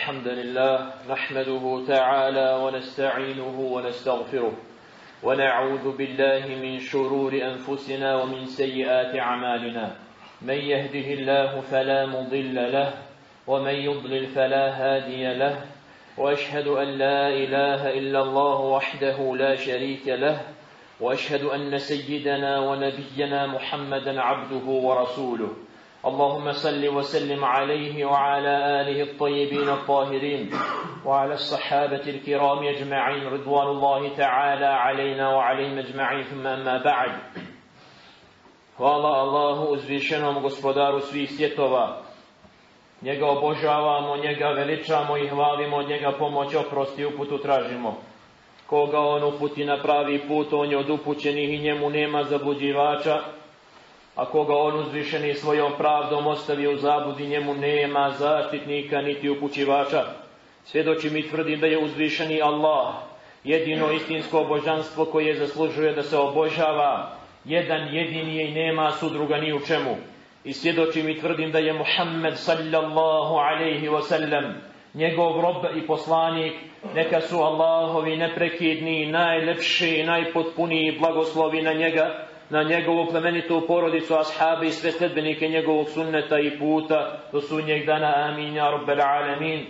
الحمد لله نحمده تعالى ونستعينه ونستغفره ونعوذ بالله من شرور أنفسنا ومن سيئات أعمالنا. من يهده الله فلا مضل له ومن يضلل فلا هادي له. وأشهد أن لا إله إلا الله وحده لا شريك له. وأشهد أن سيدنا ونبينا محمدا عبده ورسوله. اللهم صل وسلم عليه وعلى آله الطيبين الطاهرين وعلى الصحابة الكرام أجمعين رضوان الله تعالى علينا وعليهم أجمعين ثم أما بعد Hvala Allahu uzvišenom gospodaru svih svjetova. Njega obožavamo, njega veličamo i hvalimo, njega pomoć, oprosti, uputu tražimo. Koga on uputi na pravi put, on je od upućenih i njemu nema zabuđivača. A koga on uzvišeni svojom pravdom ostavi u zabudi, njemu nema zaštitnika niti upućivača. Svjedočim i tvrdim da je uzvišeni Allah, jedino istinsko božanstvo koje zaslužuje da se obožava, jedan jedini je i nema sudruga ni u čemu. I svjedočim i tvrdim da je Muhammed sallallahu alaihi wasallam, njegov rob i poslanik, neka su Allahovi neprekidni, najlepši i najpotpuniji blagoslovi na njega, na njegovu plemenitu porodicu, ashabi i sve sledbenike njegovog sunneta i puta do sunnjeg dana. Amin, ja rabbel alamin.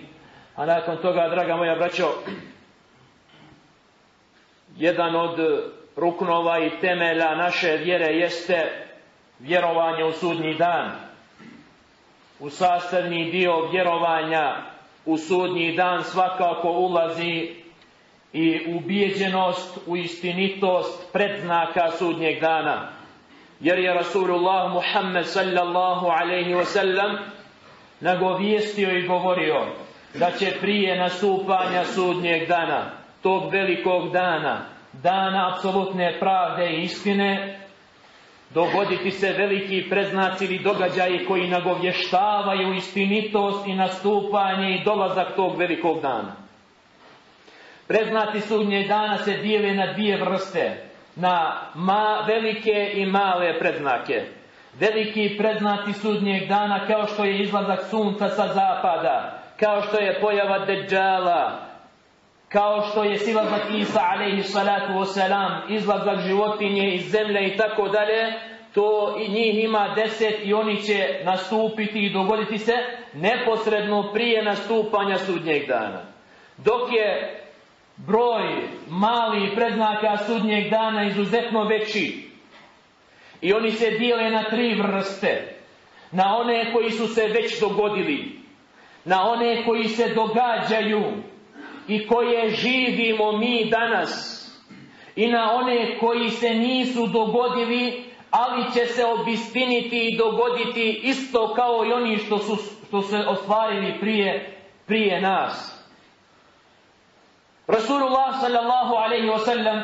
A nakon toga, draga moja braćo, jedan od ruknova i temelja naše vjere jeste vjerovanje u sudnji dan. U sastavni dio vjerovanja u sudnji dan svakako ulazi i ubijeđenost u istinitost predznaka sudnjeg dana. Jer je Rasulullah Muhammed sallallahu alaihi wasallam nagovijestio i govorio da će prije nastupanja sudnjeg dana, tog velikog dana, dana apsolutne pravde i istine, dogoditi se veliki preznaci ili događaji koji nagovještavaju istinitost i nastupanje i dolazak tog velikog dana. Preznati sudnjeg dana se dijele na dvije vrste, na ma, velike i male predznake. Veliki predznati sudnjeg dana kao što je izlazak sunca sa zapada, kao što je pojava deđala, kao što je silazak Isa alaihi salatu wasalam, izlazak životinje iz zemlje i tako dalje, to i njih ima deset i oni će nastupiti i dogoditi se neposredno prije nastupanja sudnjeg dana. Dok je broj malih predznaka sudnjeg dana izuzetno veći. I oni se dijele na tri vrste. Na one koji su se već dogodili, na one koji se događaju i koje živimo mi danas i na one koji se nisu dogodili, ali će se obistiniti i dogoditi isto kao i oni što su što se ostvarili prije, prije nas. Rasulullah sallallahu alaihi wasallam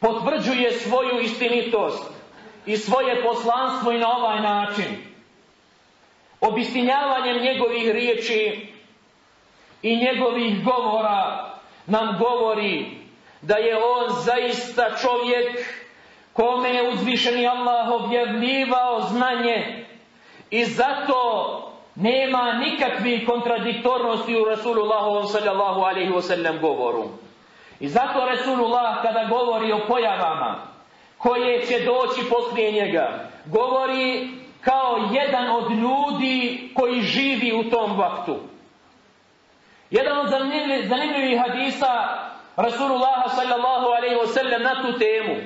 potvrđuje svoju istinitost i svoje poslanstvo i na ovaj način. Obistinjavanjem njegovih riječi i njegovih govora nam govori da je on zaista čovjek kome je uzvišeni Allah objavljivao znanje i zato nema nikakvih kontradiktornosti u Rasulullahu sallallahu alaihi wasallam govoru. I zato Rasulullah kada govori o pojavama koje će doći poslije njega, govori kao jedan od ljudi koji živi u tom vaktu. Jedan od zanimljivih hadisa Rasulullah sallallahu alaihi wasallam na tu temu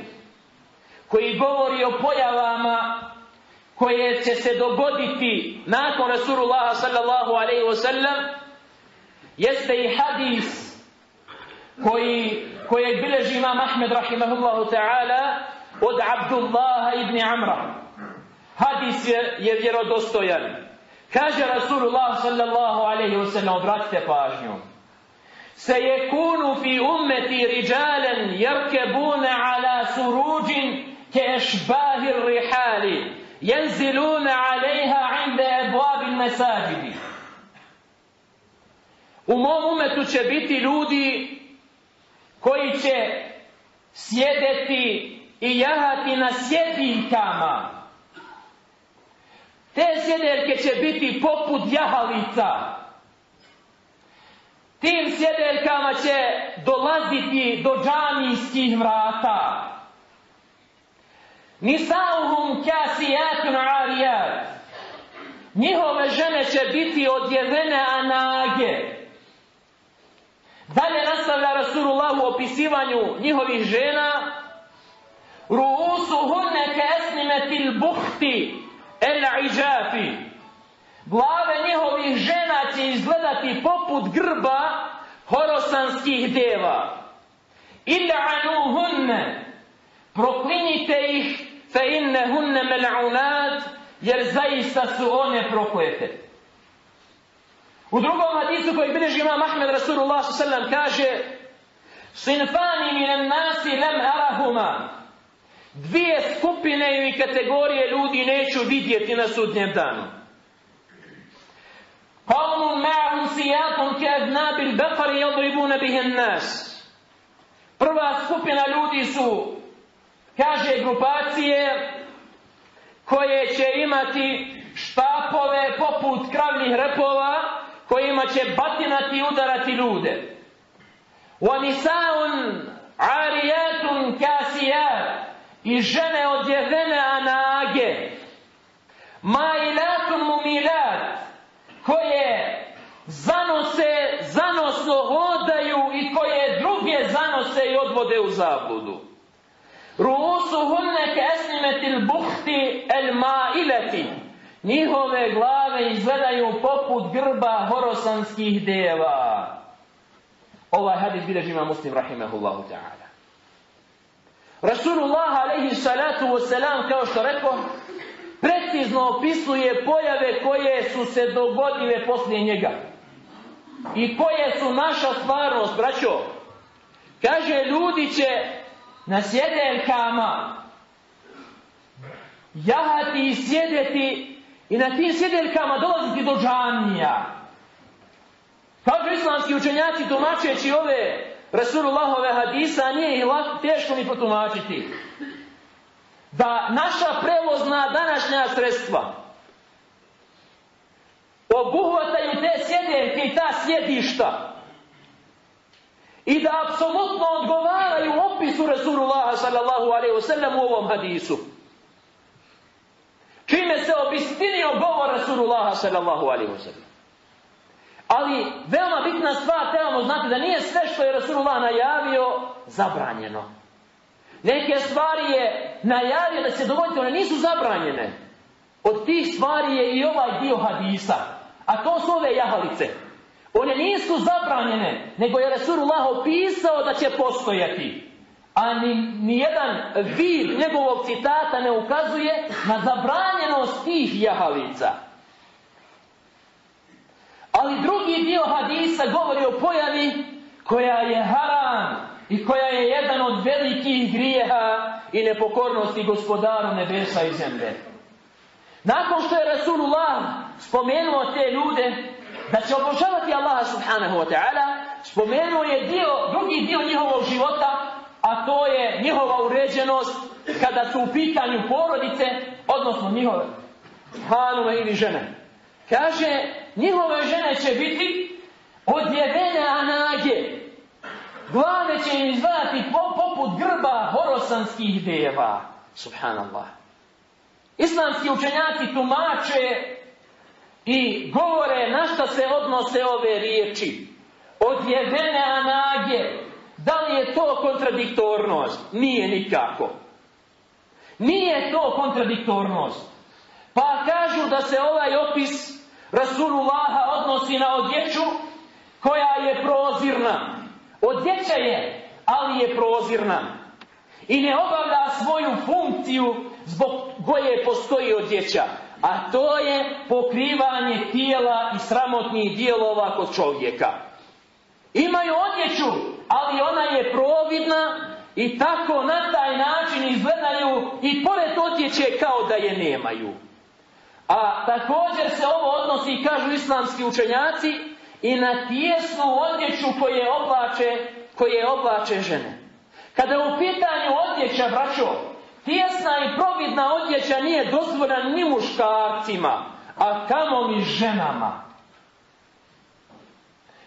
koji govori o pojavama koje će se dogoditi nakon Rasulullah sallallahu alaihi wasallam jeste i hadis koji, kojeg bileži imam Ahmed rahimahullahu ta'ala od Abdullaha ibn Amra. Hadis je, je vjerodostojan. Kaže Rasulullah sallallahu alaihi wasallam, obratite pažnju. سيكون في أمتي رجالا يركبون على سروج كأشباه الرحال ينزلون عليها عند أبواب المساجد U mom umetu će biti ljudi koji će sjedeti i jahati na sjediljkama Te sjedeljke će biti poput jahalica. Tim sjedeljkama će dolaziti do džamijskih vrata. Nisauhum kasijatun arijat. Njihove žene će biti odjevene anage. Dalje nastavlja Rasulullah u opisivanju njihovih žena. Ruusu hunne esnimetil buhti el iđafi. Glave njihovih žena će izgledati poput grba horosanskih deva. hunne. Proklinite ih fe inne hunne mel'unat jer zaista su one proklete. U drugom hadisu koji bilježi imam Ahmed Rasulullah s.a.v. kaže Sinfani minan nasi lem arahuma Dvije skupine i kategorije ljudi neću vidjeti na sudnjem danu. Qawmun ma'ahum sijatun ka'adnabil baqari yadribuna bihi nas. Prva skupina ljudi su, kaže grupacije, koje će imati štapove poput kravnih repova, kojima će batinati i udarati ljude. وَنِسَاءٌ عَارِيَاتٌ كَاسِيَاتٌ i žene odjevene anage, mailatun mumilat, koje zanose, zanosno hodaju i koje druge zanose i odvode u zabludu. Ruusu hunne esnimetil buhti el maileti. Njihove glave izgledaju poput grba horosanskih deva. Ovaj hadis bilježi ima muslim rahimahullahu ta'ala. Rasulullah alaihi salatu wasalam, kao što rekao, precizno opisuje pojave koje su se dogodile poslije njega. I koje su naša stvarnost, braćo. Kaže, ljudi će sjedeljkama jahati i sjedeti i na tim sjedeljkama dolaziti do džanija. Kažu islamski učenjaci tumačeći ove Rasulullahove hadisa nije ih teško ni potumačiti. Da naša prevozna današnja sredstva obuhvataju te sjedeljke i ta sjedišta i da apsolutno odgovaraju opisu Rasulullaha sallallahu alaihi wasallam u ovom hadisu. Čime se obistinio govor Rasulullaha sallallahu alaihi wasallam. Ali veoma bitna stvar trebamo znati da nije sve što je Rasulullah najavio zabranjeno. Neke stvari je najavio da se dogoditi, one nisu zabranjene. Od tih stvari je i ovaj dio hadisa. A to su ove jahalice. One nisu zabranjene, nego je Rasulullah opisao da će postojati. A ni, jedan vid njegovog citata ne ukazuje na zabranjenost tih jahalica. Ali drugi dio hadisa govori o pojavi koja je haram i koja je jedan od velikih grijeha i nepokornosti gospodaru nebesa i zemlje. Nakon što je Rasulullah spomenuo te ljude da će obožavati Allaha subhanahu wa ta'ala, spomenuo je dio, drugi dio njihovog života, a to je njihova uređenost kada su u pitanju porodice, odnosno njihove hanume ili žene. Kaže, njihove žene će biti odjevene anage. Glave će im izgledati poput grba horosanskih deva. Subhanallah. Islamski učenjaci tumače i govore na šta se odnose ove riječi. Odjevene anage. Da li je to kontradiktornost? Nije nikako. Nije to kontradiktornost. Pa kažu da se ovaj opis Rasulullaha odnosi na odjeću koja je prozirna. Odjeća je, ali je prozirna. I ne obavlja svoju funkciju zbog koje postoji odjeća. A to je pokrivanje tijela i sramotnih dijelova kod čovjeka. Imaju odjeću, ali ona je providna i tako na taj način izgledaju i pored odjeće kao da je nemaju. A također se ovo odnosi, kažu islamski učenjaci, i na tijesnu odjeću koje oblače, koje oblače žene. Kada je u pitanju odjeća, braćo, Tijesna i providna odjeća nije dozvoljena ni muškarcima, a kamo mi ženama.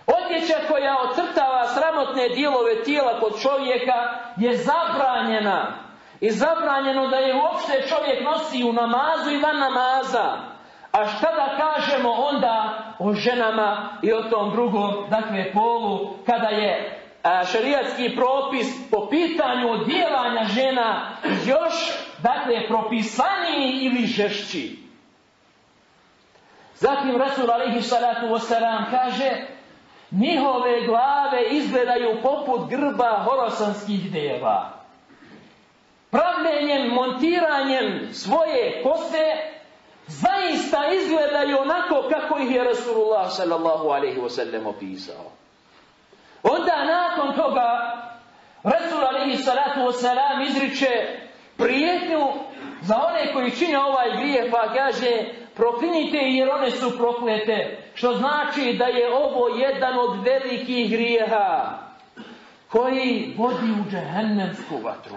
Odjeća koja ocrtava sramotne dijelove tijela kod čovjeka je zabranjena. I zabranjeno da je uopšte čovjek nosi u namazu i van namaza. A šta da kažemo onda o ženama i o tom drugom, dakle, polu, kada je šarijatski propis po pitanju odjevanja žena još, dakle, propisaniji ili žešći. Zatim Rasul alaihi salatu wasalam kaže njihove glave izgledaju poput grba horosanskih deva. Pravljenjem, montiranjem svoje kose zaista izgledaju onako kako ih je Rasulullah sallallahu alaihi wasallam opisao. Onda nakon toga Rasul alaihi salatu wasalam izriče prijetnju za one koji čine ovaj grijeh pa kaže proklinite jer one su proklete što znači da je ovo jedan od velikih grijeha koji vodi u džehennemsku vatru.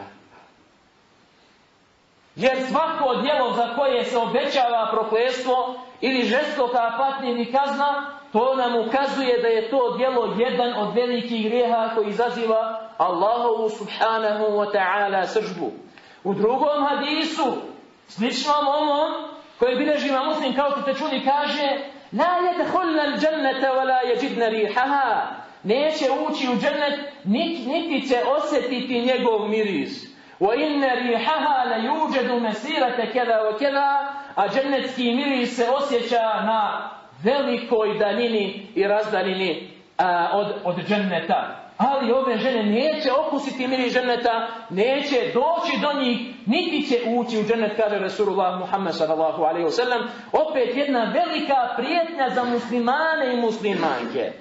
Jer svako djelo za koje se obećava proklestvo ili žestoka patnje ili kazna, to nam ukazuje da je to djelo jedan od velikih grijeha koji izaziva Allahovu subhanahu wa ta'ala sržbu. U drugom hadisu, sličnom ovom, koji bileži ima muslim kao što te čuli, kaže La yadhulna al-jannata wa la yajidna rihaha. Neće ući u džennet, niti će osjetiti njegov miris. Wa inna rihaha la yujadu masirata kada wa kada, a džennetski miris se osjeća na velikoj daljini i razdaljini a, od, od dženneta. Ali ove žene neće okusiti miris dženneta, neće doći do njih, niti će ući u džennet, kaže Resulullah Muhammed sallallahu alaihi wasallam. Opet jedna velika prijetnja za muslimane i muslimanke.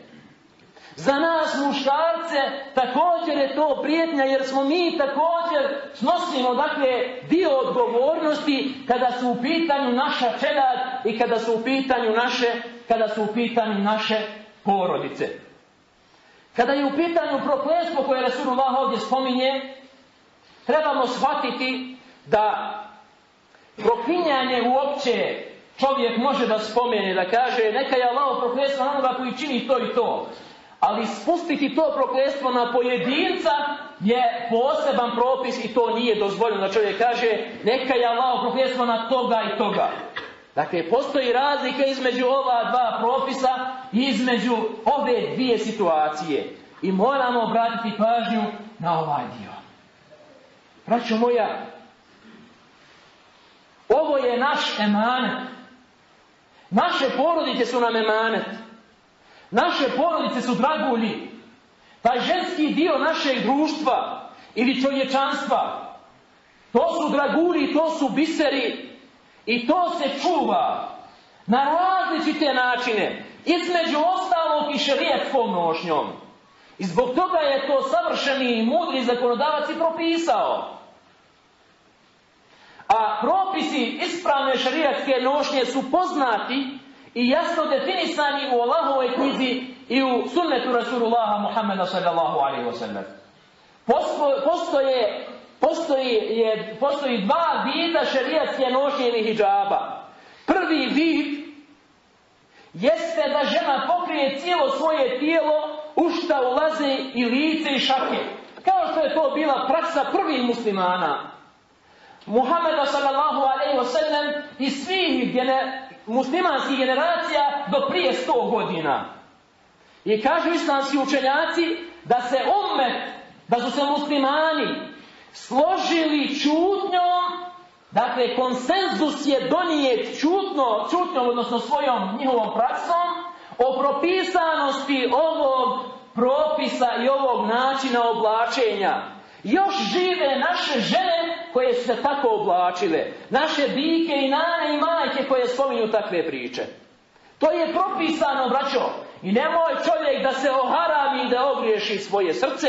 Za nas muškarce također je to prijetnja jer smo mi također snosimo dakle dio odgovornosti kada su u pitanju naša čelad i kada su u pitanju naše kada su u pitanju naše porodice. Kada je u pitanju prokletstvo koje Rasulullah ovdje spominje, trebamo shvatiti da proklinjanje uopće čovjek može da spomene, da kaže neka je Allah prokletstvo na onoga koji čini to i to. Ali spustiti to prokletstvo na pojedinca je poseban propis i to nije dozvoljeno da čovjek kaže neka je Allah prokletstvo na toga i toga. Dakle, postoji razlika između ova dva propisa i između ove dvije situacije. I moramo obratiti pažnju na ovaj dio. Braćo moja, ovo je naš emanet. Naše porodice su nam emanet. Naše porodice su dragulji. Taj ženski dio našeg društva ili čovječanstva, to su dragulji, to su biseri i to se čuva na različite načine, između ostalog i šerijetskom nošnjom. I zbog toga je to savršeni i mudri zakonodavac i propisao. A propisi ispravne šarijatske nošnje su poznati i jasno definisani u Allahovoj knjizi i u sunnetu Rasulullaha Muhammeda sallallahu alaihi wa sallam. Postoje, postoji, je, postoji dva vida šarijatske nošnje ili hijjaba. Prvi vid jeste da žena pokrije cijelo svoje tijelo u šta ulaze i lice i šake. Kao što je to bila praksa prvih muslimana. Muhammeda sallallahu alaihi wa sallam i svih muslimanskih generacija do prije sto godina. I kažu islamski učenjaci da se ummet, da su se muslimani složili čutnjom, dakle konsenzus je donijet čutno, čutnjom, odnosno svojom njihovom praksom, o propisanosti ovog propisa i ovog načina oblačenja. Još žive naše žene koje su se tako oblačile. Naše dike i nane i majke koje spominju takve priče. To je propisano, braćo. I nemoj čovjek da se oharami da ogriješi svoje srce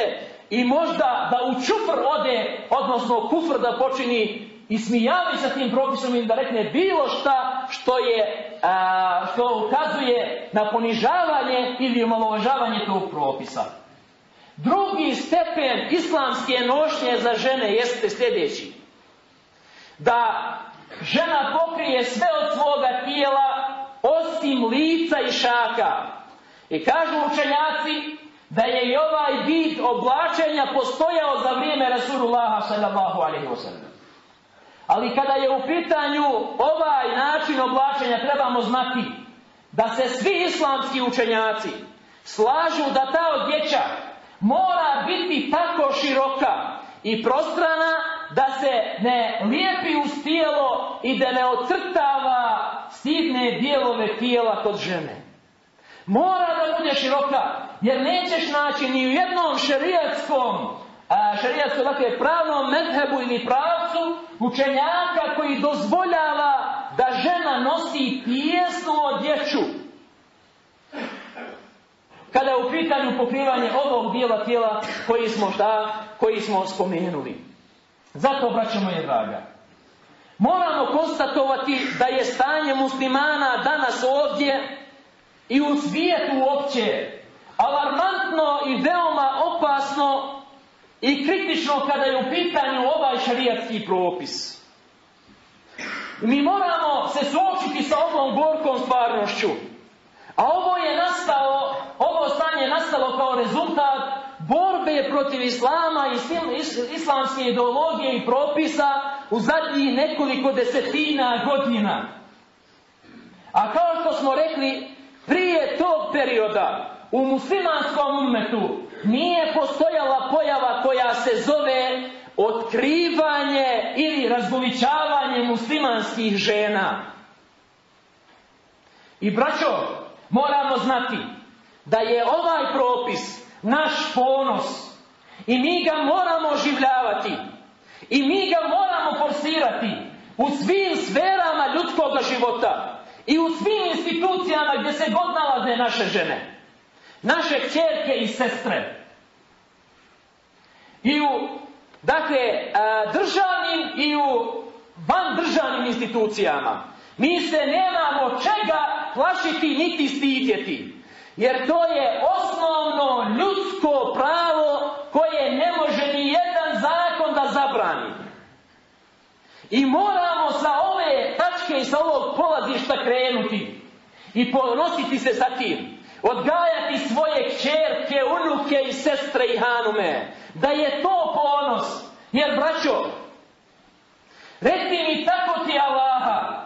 i možda da u čufr ode, odnosno kufr da počini i smijavi sa tim propisom i da rekne bilo šta što je a, što ukazuje na ponižavanje ili omalovažavanje tog propisa. Drugi stepen islamske nošnje za žene jeste sljedeći. da žena pokrije sve od svoga tijela osim lica i šaka. I kažu učenjaci da je i ovaj vid oblačenja postojao za vrijeme Rasulullaha sallallahu alaihi wasallam. Ali kada je u pitanju ovaj način oblačenja trebamo znati da se svi islamski učenjaci slažu da ta odjeća mora biti tako široka i prostrana da se ne lijepi uz tijelo i da ne ocrtava stidne dijelove tijela kod žene. Mora da bude široka, jer nećeš naći ni u jednom šerijatskom, šerijatskom, dakle, pravnom medhebu ili pravcu učenjaka koji dozvoljava da žena nosi tijesnu odjeću. Kada je u pitanju pokrivanje ovog dijela tijela koji smo šta, koji smo spomenuli. Zato, braćo moje draga, moramo konstatovati da je stanje muslimana danas ovdje i u svijetu uopće alarmantno i veoma opasno i kritično kada je u pitanju ovaj šarijatski propis. Mi moramo se suočiti sa ovom gorkom stvarnošću. A ovo je nastalo, ovo stanje je nastalo kao rezultat borbe protiv islama i islamske ideologije i propisa u zadnjih nekoliko desetina godina. A kao što smo rekli, prije tog perioda u muslimanskom umetu nije postojala pojava koja se zove otkrivanje ili razgoličavanje muslimanskih žena. I braćo, moramo znati da je ovaj propis naš ponos i mi ga moramo oživljavati i mi ga moramo forsirati u svim sferama ljudskog života i u svim institucijama gdje se god nalaze naše žene. Naše kćerke i sestre. I u, dakle, državnim i u van državnim institucijama. Mi se nemamo čega plašiti niti stidjeti. Jer to je osnovno ljudsko pravo koje ne može ni jedan zakon da zabrani. I moramo sa ove tačke i sa ovog polazišta krenuti i ponositi se sa tim. Odgajati svoje kćerke, unuke i sestre i hanume. Da je to ponos. Jer, braćo, reci mi tako ti Allaha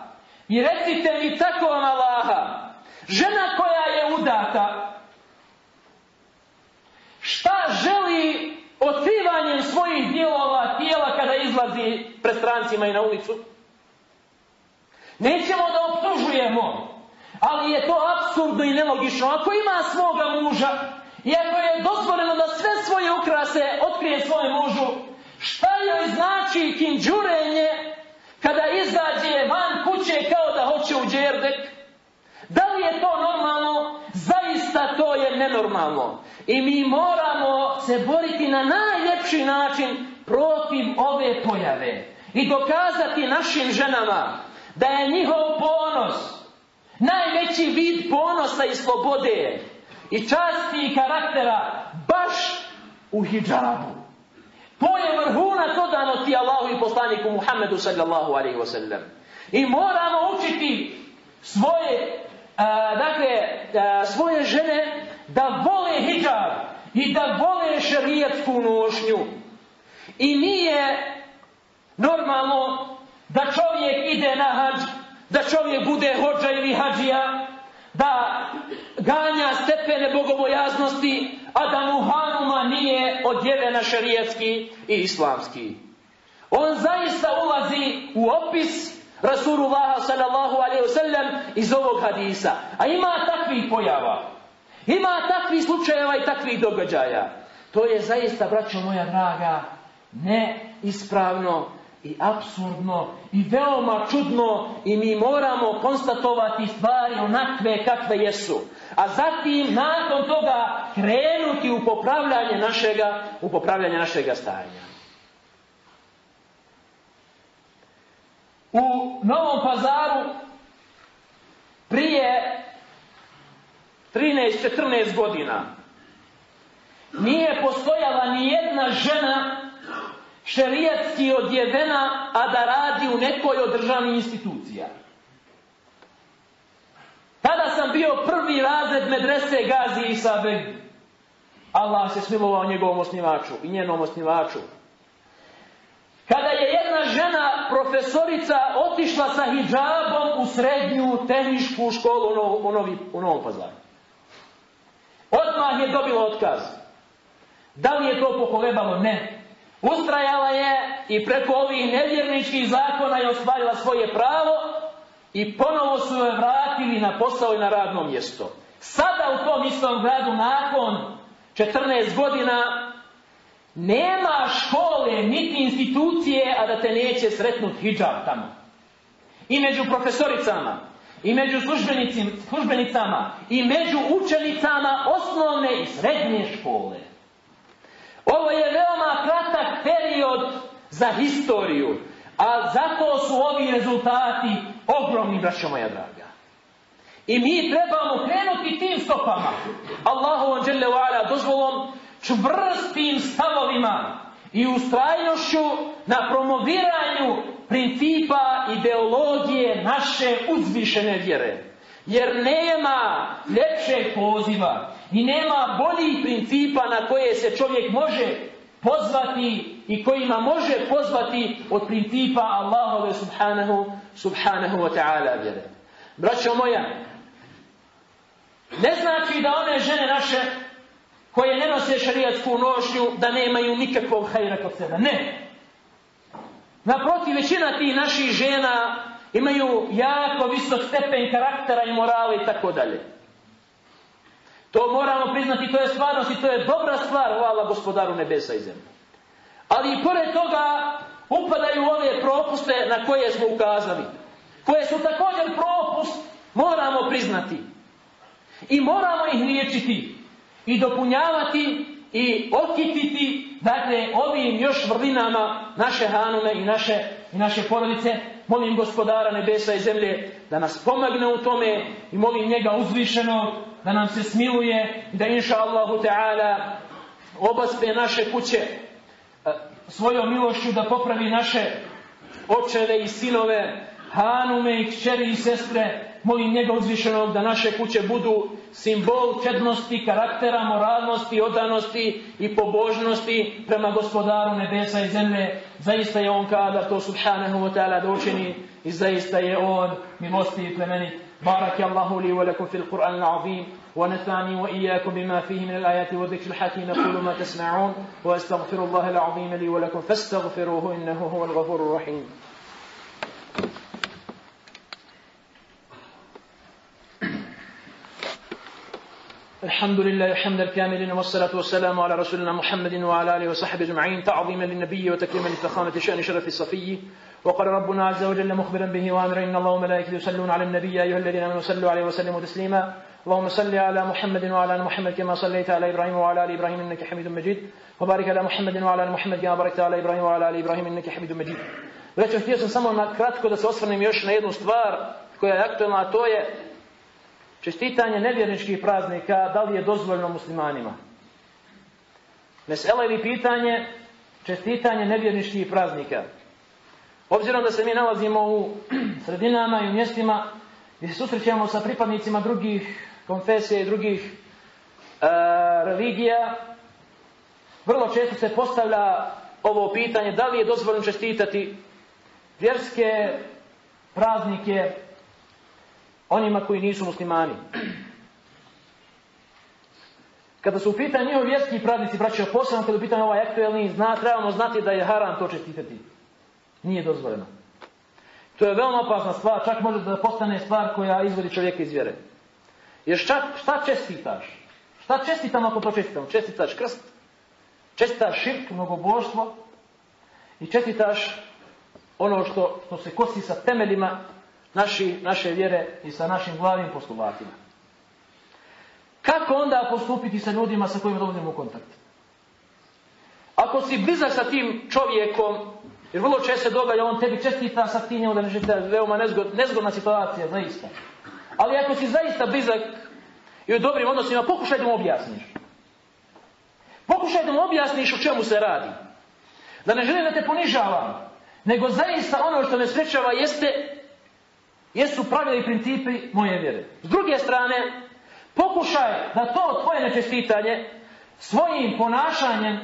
i recite mi tako vam Allaha. Žena koja je udata, šta želi otkrivanjem svojih dijelova tijela kada izlazi pred strancima i na ulicu. Nećemo da optužujemo, ali je to absurdno i nelogično. Ako ima svoga muža i ako je dozvoljeno da sve svoje ukrase otkrije svojem mužu, šta joj znači kinđurenje kada izađe van kuće kao da hoće u džerdek? Da li je to normalno? Zaista to je nenormalno. I mi moramo se boriti na najljepši način protiv ove pojave. I dokazati našim ženama da je njihov ponos najveći vid ponosa i slobode i časti i karaktera baš u hijabu. To je vrhunac odano ti Allahu i poslaniku Muhammedu sallallahu alaihi wasallam. I moramo učiti svoje dakle, svoje žene da vole hijab i da vole šarijetsku nošnju. I nije normalno da čovjek ide na hađ, da čovjek bude hođa ili hađija, da ganja stepene bogobojaznosti, a da mu hanuma nije odjevena šarijetski i islamski. On zaista ulazi u opis Rasulullah sallallahu alaihi wasallam iz ovog hadisa. A ima takvih pojava. Ima takvih slučajeva i takvih događaja. To je zaista, braćo moja draga, neispravno i absurdno i veoma čudno i mi moramo konstatovati stvari onakve kakve jesu. A zatim nakon toga krenuti u popravljanje našega, u popravljanje našega stanja. u Novom pazaru prije 13-14 godina nije postojala ni jedna žena šerijatski odjevena, a da radi u nekoj od državnih institucija. Tada sam bio prvi razred medrese Gazi i Sabe. Allah se smilovao njegovom osnivaču i njenom osnivaču. Kada je jedna žena, profesorica, otišla sa hijabom u srednju tehničku školu u, Novi, u Novom pazaru. Odmah je dobila otkaz. Da li je to pokolebalo? Ne. Ustrajala je i preko ovih nevjerničkih zakona je ostvarila svoje pravo i ponovo su je vratili na posao i na radno mjesto. Sada u tom istom gradu nakon 14 godina nema škole niti institucije, a da te neće sretnut hijab tamo. I među profesoricama, i među službenicama, i među učenicama osnovne i srednje škole. Ovo je veoma kratak period za historiju, a zato su ovi rezultati ogromni, braćo moja draga. I mi trebamo krenuti tim stopama. Allahovom ala dozvolom čvrstim stavovima i ustrajnošću na promoviranju principa ideologije naše uzvišene vjere. Jer nema ljepšeg poziva i nema boljih principa na koje se čovjek može pozvati i kojima može pozvati od principa Allahove subhanahu, subhanahu wa ta'ala vjere. Braćo moja, ne znači da one žene naše koje ne nose šarijatsku nošnju da nemaju nikakvog hajra kod sebe. Ne. Naprotiv, većina tih naših žena imaju jako visok stepen karaktera i morala i tako dalje. To moramo priznati, to je stvarnost i to je dobra stvar, hvala gospodaru nebesa i zemlje. Ali i pored toga upadaju ove propuste na koje smo ukazali. Koje su također propust, moramo priznati. I moramo ih liječiti i dopunjavati i okititi dakle ovim još vrlinama naše hanume i naše, i naše porodice molim gospodara nebesa i zemlje da nas pomogne u tome i molim njega uzvišeno da nam se smiluje i da inša Allahu Teala obaspe naše kuće e, svojom milošću da popravi naše očeve i sinove hanume i kćeri i sestre molim njega uzvišenog da naše kuće budu simbol čednosti, karaktera, moralnosti, odanosti i pobožnosti prema gospodaru nebesa i zemlje. Zaista je on kada to subhanahu wa ta'ala dočini i zaista je on milosti i plemenit. بارك الله لي ولكم في القرآن العظيم ونفعني وإياكم بما فيه من الآيات والذكر الحكيم أقول ما تسمعون وأستغفر الله العظيم لي ولكم فاستغفروه إنه هو الغفور الرحيم الحمد لله حمد الكاملين والصلاة والسلام على رسولنا محمد وعلى آله وصحبه أجمعين تعظيما للنبي وتكريما لفخامة شأن شرف الصفي. وقال ربنا عز وجل مخبرا به وأمرا إن الله وملائكته يصلون على النبي يا أيها الذين آمنوا صلوا عليه وسلموا تسليما. اللهم صل على محمد وعلى آل محمد كما صليت على إبراهيم وعلى آل إبراهيم إنك حميد مجيد. وبارك على محمد وعلى آل محمد كما باركت على إبراهيم وعلى آل إبراهيم إنك حميد مجيد. Vrećo, htio sam samo na kratko da se osvrnem još na jednu stvar koja je aktualna, a to je Čestitanje nevjerničkih praznika, da li je dozvoljeno muslimanima? Mesela ili pitanje, čestitanje nevjerničkih praznika. Obzirom da se mi nalazimo u sredinama i u mjestima gdje se susrećemo sa pripadnicima drugih konfesija i drugih e, religija, vrlo često se postavlja ovo pitanje da li je dozvoljeno čestitati vjerske praznike onima koji nisu muslimani. Kada su u pitanju njihovi vjerski praznici, braćo, posebno kada u pitanju ovaj aktuelni, zna, trebamo znati da je haram to čestitati. Nije dozvoljeno. To je veoma opasna stvar, čak može da postane stvar koja izvodi čovjeka iz vjere. Jer šta, šta čestitaš? Šta čestitam ako to čestitam? Čestitaš krst, čestitaš širk, mnogoboštvo i čestitaš ono što, što se kosi sa temeljima naši, naše vjere i sa našim glavnim postulatima. Kako onda postupiti sa ljudima sa kojima dolazimo u kontakt? Ako si blizak sa tim čovjekom, jer vrlo često se događa, on tebi čestita sa tim da ne žite, veoma nezgod, nezgodna situacija, zaista. Ali ako si zaista blizak i u dobrim odnosima, pokušaj da mu objasniš. Pokušaj da mu objasniš o čemu se radi. da ne želim da te ponižavam, nego zaista ono što me sprečava jeste, jesu pravila i principi moje vjere. S druge strane, pokušaj da to tvoje nečestitanje svojim ponašanjem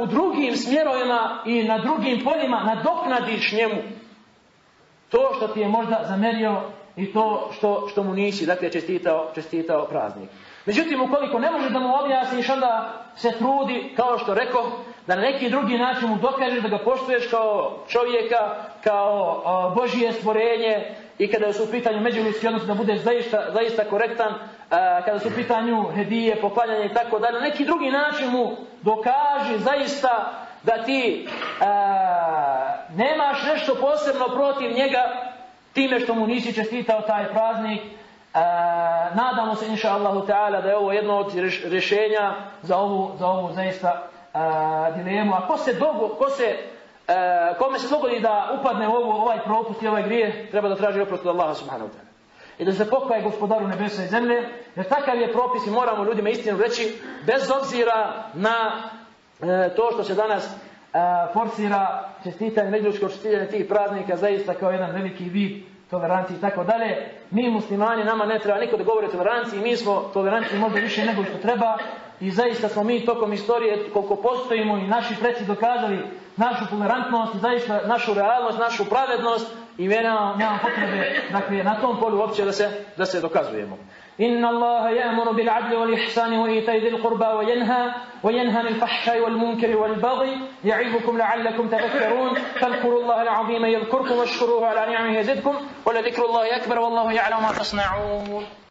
u drugim smjerovima i na drugim poljima nadoknadiš njemu to što ti je možda zamerio i to što, što mu nisi, dakle, čestitao, čestitao praznik. Međutim, ukoliko ne možeš da mu objasniš, onda se trudi, kao što rekao, da na neki drugi način mu dokažeš da ga poštuješ kao čovjeka, kao o, Božije stvorenje i kada su u pitanju međuljudski odnos da budeš zaista, zaista korektan, a, kada su u pitanju hedije, poklanjanje i tako dalje, na neki drugi način mu dokaži zaista da ti a, nemaš nešto posebno protiv njega time što mu nisi čestitao taj praznik. A, nadamo se inša Allahu ta'ala da je ovo jedno od rješenja za ovu, za ovu zaista a, dilemu a ko se, dogo, ko se a, kome se dogodi da upadne u ovo, ovaj propust i ovaj grije treba da traži oprost od Allaha subhanahu wa ta'ala. I da se pokaje gospodaru nebesa i zemlje, jer takav je propis i moramo ljudima istinu reći, bez obzira na e, to što se danas e, forsira čestitanje, međuljudsko čestitanje tih praznika zaista kao jedan veliki vid tolerancije i tako dalje. Mi muslimani, nama ne treba niko da govori o toleranciji, mi smo toleranci možda više nego što treba i zaista smo mi tokom istorije koliko postojimo i naši preci dokazali našu tolerantnost, zaista našu realnost, našu pravednost i nema, nema potrebe dakle, na tom polju uopće da se, da se dokazujemo. إن الله يأمر بالعدل والإحسان وإيتاء ذي القربى وينهى وينهى عن الفحشاء والمنكر والبغي. يعظكم لعلكم تذكرون. فاذكروا الله العظيم يذكركم واشكروه على نعمه يزدكم. ولذكر الله أكبر والله يعلم ما تصنعون.